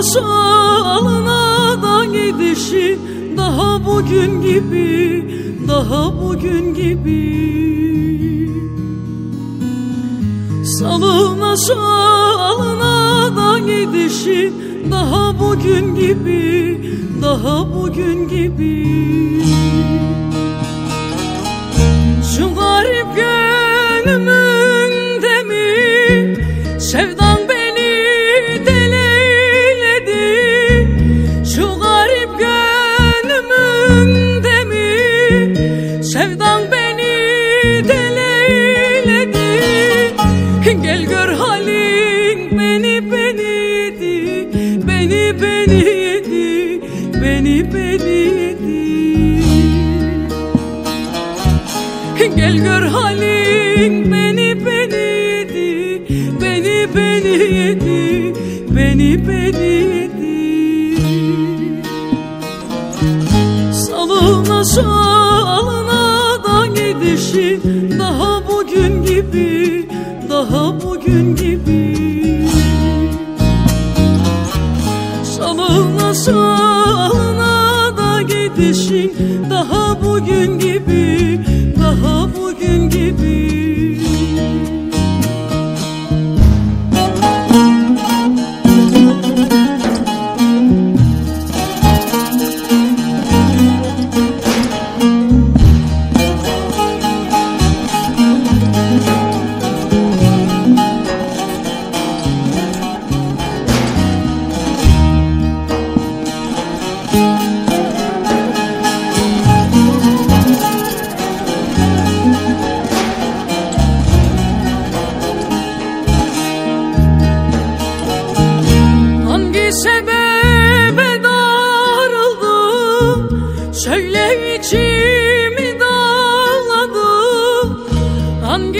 Maşalına da gidişi daha bugün gibi daha bugün gibi. Salına şalına da gidişi daha bugün gibi daha bugün gibi. Gel gör halin beni beni yedi Beni beni yedi Beni beni yedi. Salına salına da gidişin Daha bugün gibi Daha bugün gibi. Salına salına da gidişin Daha bugün gibi Daha bugün gibi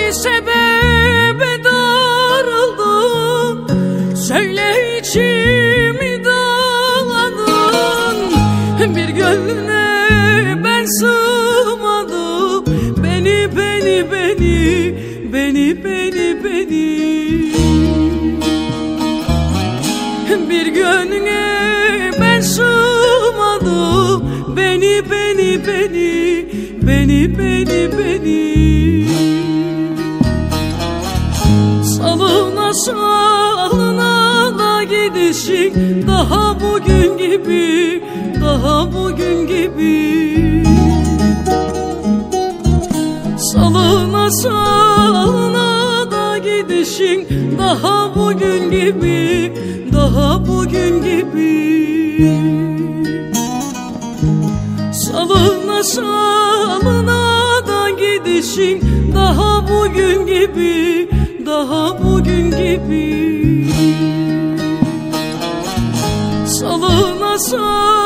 Hangi sebebe darıldım Söyle içimi dağladım Bir gönlüne ben sığmadım. Beni beni beni Beni beni beni. Bir gönlüne ben sığmadım. Beni beni beni Beni beni beni Salına salına da gidişin Daha bugün gibi Daha bugün gibi. Salına salına da gidişin Daha bugün gibi Daha bugün gibi. Salına salına da gidişin Daha bugün gibi Daha bugün gibi. Salına salına